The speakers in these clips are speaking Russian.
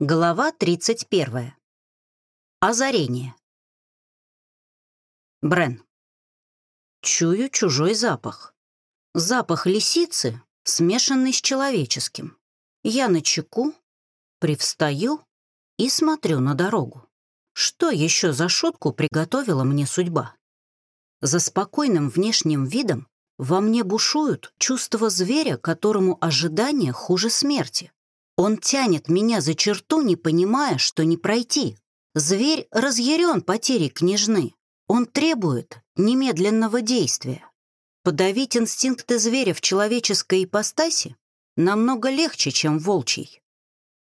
Глава 31. Озарение. Брен. Чую чужой запах. Запах лисицы, смешанный с человеческим. Я на привстаю и смотрю на дорогу. Что еще за шутку приготовила мне судьба? За спокойным внешним видом во мне бушуют чувства зверя, которому ожидание хуже смерти. Он тянет меня за черту, не понимая, что не пройти. Зверь разъярен потерей княжны. Он требует немедленного действия. Подавить инстинкты зверя в человеческой ипостаси намного легче, чем волчий.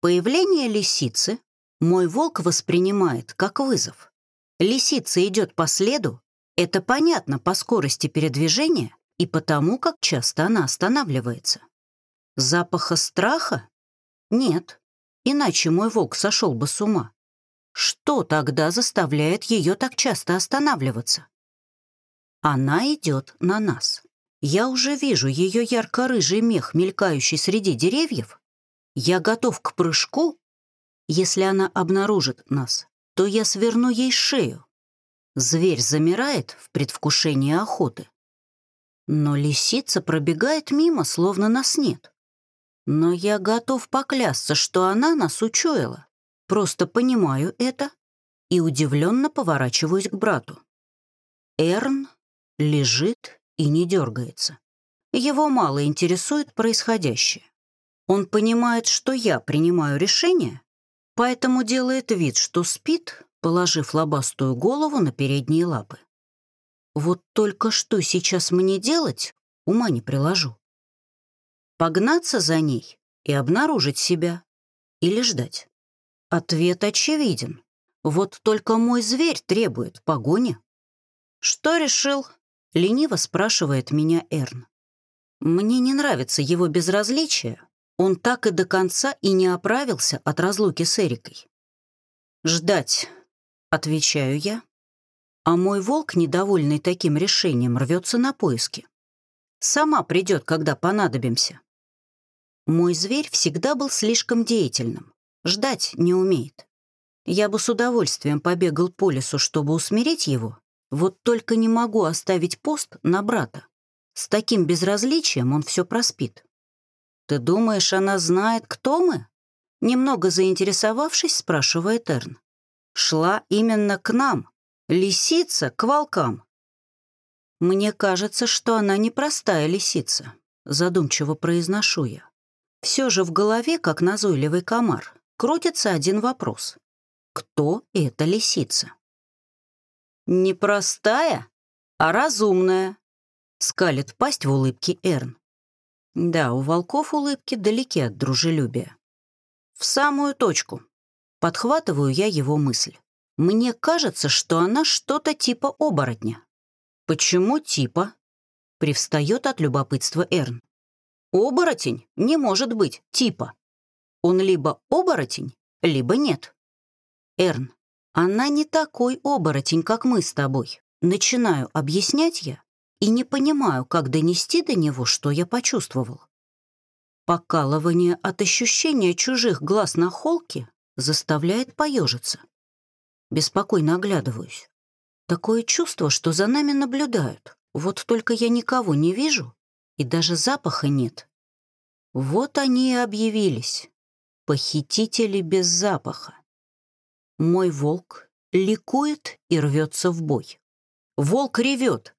Появление лисицы мой волк воспринимает как вызов. Лисица идет по следу, это понятно по скорости передвижения и потому, как часто она останавливается. Запаха страха нет, иначе мой волк сошел бы с ума. Что тогда заставляет ее так часто останавливаться? Она идет на нас. Я уже вижу ее ярко-рыжий мех, мелькающий среди деревьев. Я готов к прыжку. Если она обнаружит нас, то я сверну ей шею. Зверь замирает в предвкушении охоты. Но лисица пробегает мимо, словно нас нет. Но я готов поклясться, что она нас учуяла. Просто понимаю это и удивленно поворачиваюсь к брату. Эрн лежит и не дергается. Его мало интересует происходящее. Он понимает, что я принимаю решение, поэтому делает вид, что спит, положив лобастую голову на передние лапы. Вот только что сейчас мне делать, ума не приложу. Погнаться за ней и обнаружить себя? Или ждать? Ответ очевиден. Вот только мой зверь требует погони. «Что решил?» — лениво спрашивает меня Эрн. Мне не нравится его безразличие. Он так и до конца и не оправился от разлуки с Эрикой. «Ждать», — отвечаю я. А мой волк, недовольный таким решением, рвется на поиски. Сама придет, когда понадобимся. Мой зверь всегда был слишком деятельным. Ждать не умеет. Я бы с удовольствием побегал по лесу, чтобы усмирить его, вот только не могу оставить пост на брата. С таким безразличием он все проспит. «Ты думаешь, она знает, кто мы?» Немного заинтересовавшись, спрашивает Эрн. «Шла именно к нам. Лисица к волкам». «Мне кажется, что она непростая лисица», задумчиво произношу я. Все же в голове, как назойливый комар, крутится один вопрос. Кто эта лисица? «Не простая, а разумная», — скалит пасть в улыбке Эрн. Да, у волков улыбки далеки от дружелюбия. В самую точку. Подхватываю я его мысль. Мне кажется, что она что-то типа оборотня. Почему типа? Привстает от любопытства Эрн. Оборотень не может быть типа. Он либо оборотень, либо нет. Эрн, она не такой оборотень, как мы с тобой. Начинаю объяснять я и не понимаю, как донести до него, что я почувствовал. Покалывание от ощущения чужих глаз на холке заставляет поежиться. Беспокойно оглядываюсь. Такое чувство, что за нами наблюдают. Вот только я никого не вижу и даже запаха нет. Вот они и объявились. Похитители без запаха. Мой волк ликует и рвется в бой. Волк ревет.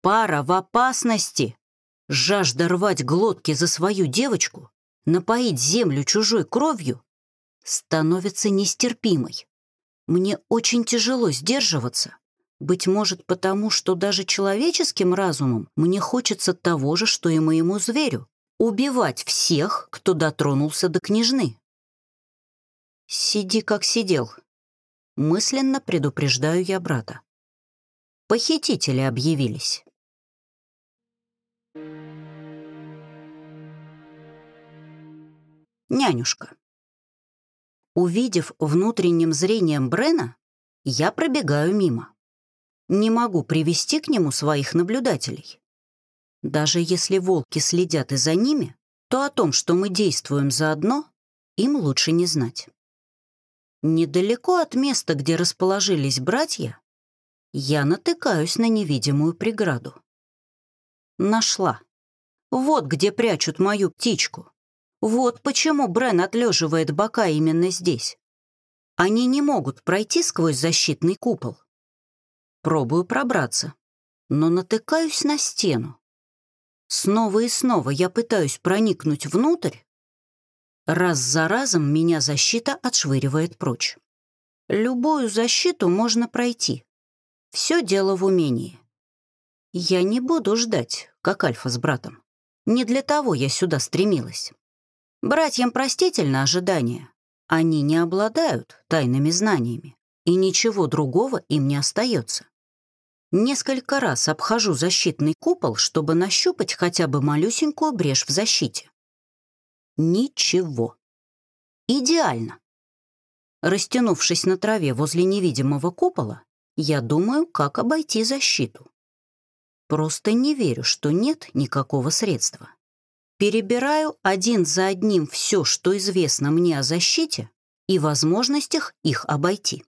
Пара в опасности. Жажда рвать глотки за свою девочку, напоить землю чужой кровью, становится нестерпимой. Мне очень тяжело сдерживаться, быть может, потому что даже человеческим разумом мне хочется того же, что и моему зверю — убивать всех, кто дотронулся до княжны. «Сиди, как сидел», — мысленно предупреждаю я брата. Похитители объявились. Нянюшка. Увидев внутренним зрением Брена, я пробегаю мимо не могу привести к нему своих наблюдателей. Даже если волки следят и за ними, то о том, что мы действуем заодно, им лучше не знать. Недалеко от места, где расположились братья, я натыкаюсь на невидимую преграду. Нашла. Вот где прячут мою птичку. Вот почему Брен отлеживает бока именно здесь. Они не могут пройти сквозь защитный купол. Пробую пробраться, но натыкаюсь на стену. Снова и снова я пытаюсь проникнуть внутрь. Раз за разом меня защита отшвыривает прочь. Любую защиту можно пройти. Все дело в умении. Я не буду ждать, как Альфа с братом. Не для того я сюда стремилась. Братьям простительно ожидание. Они не обладают тайными знаниями, и ничего другого им не остается. Несколько раз обхожу защитный купол, чтобы нащупать хотя бы малюсенькую брешь в защите. Ничего. Идеально. Растянувшись на траве возле невидимого купола, я думаю, как обойти защиту. Просто не верю, что нет никакого средства. Перебираю один за одним все, что известно мне о защите и возможностях их обойти.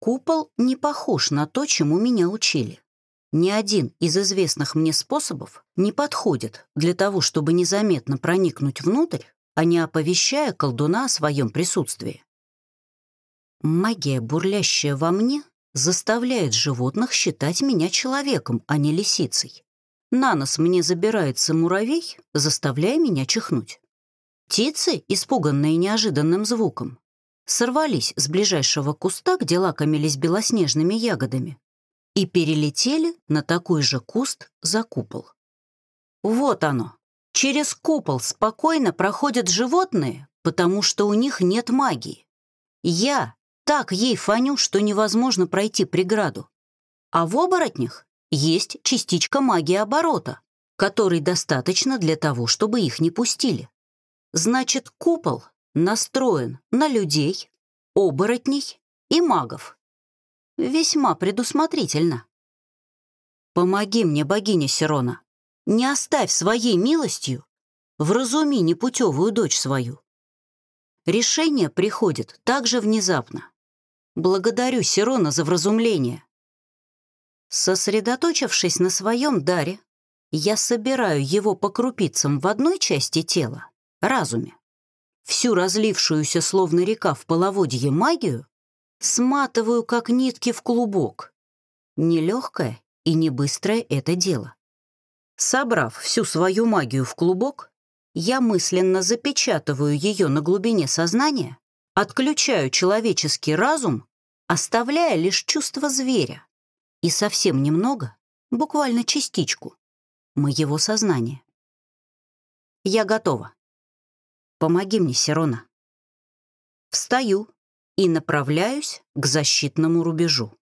Купол не похож на то, чему меня учили. Ни один из известных мне способов не подходит для того, чтобы незаметно проникнуть внутрь, а не оповещая колдуна о своем присутствии. Магия, бурлящая во мне, заставляет животных считать меня человеком, а не лисицей. На нос мне забирается муравей, заставляя меня чихнуть. Птицы, испуганные неожиданным звуком, сорвались с ближайшего куста, где лакомились белоснежными ягодами, и перелетели на такой же куст за купол. Вот оно. Через купол спокойно проходят животные, потому что у них нет магии. Я так ей фаню, что невозможно пройти преграду. А в оборотнях есть частичка магии оборота, которой достаточно для того, чтобы их не пустили. Значит, купол настроен на людей, оборотней и магов. Весьма предусмотрительно. Помоги мне, богиня Сирона, не оставь своей милостью, вразуми непутевую дочь свою. Решение приходит так же внезапно. Благодарю Сирона за вразумление. Сосредоточившись на своем даре, я собираю его по крупицам в одной части тела, разуме, всю разлившуюся словно река в половодье магию, сматываю как нитки в клубок. Нелегкое и не быстрое это дело. Собрав всю свою магию в клубок, я мысленно запечатываю ее на глубине сознания, отключаю человеческий разум, оставляя лишь чувство зверя и совсем немного, буквально частичку, моего сознания. Я готова. Помоги мне, Сирона. Встаю и направляюсь к защитному рубежу.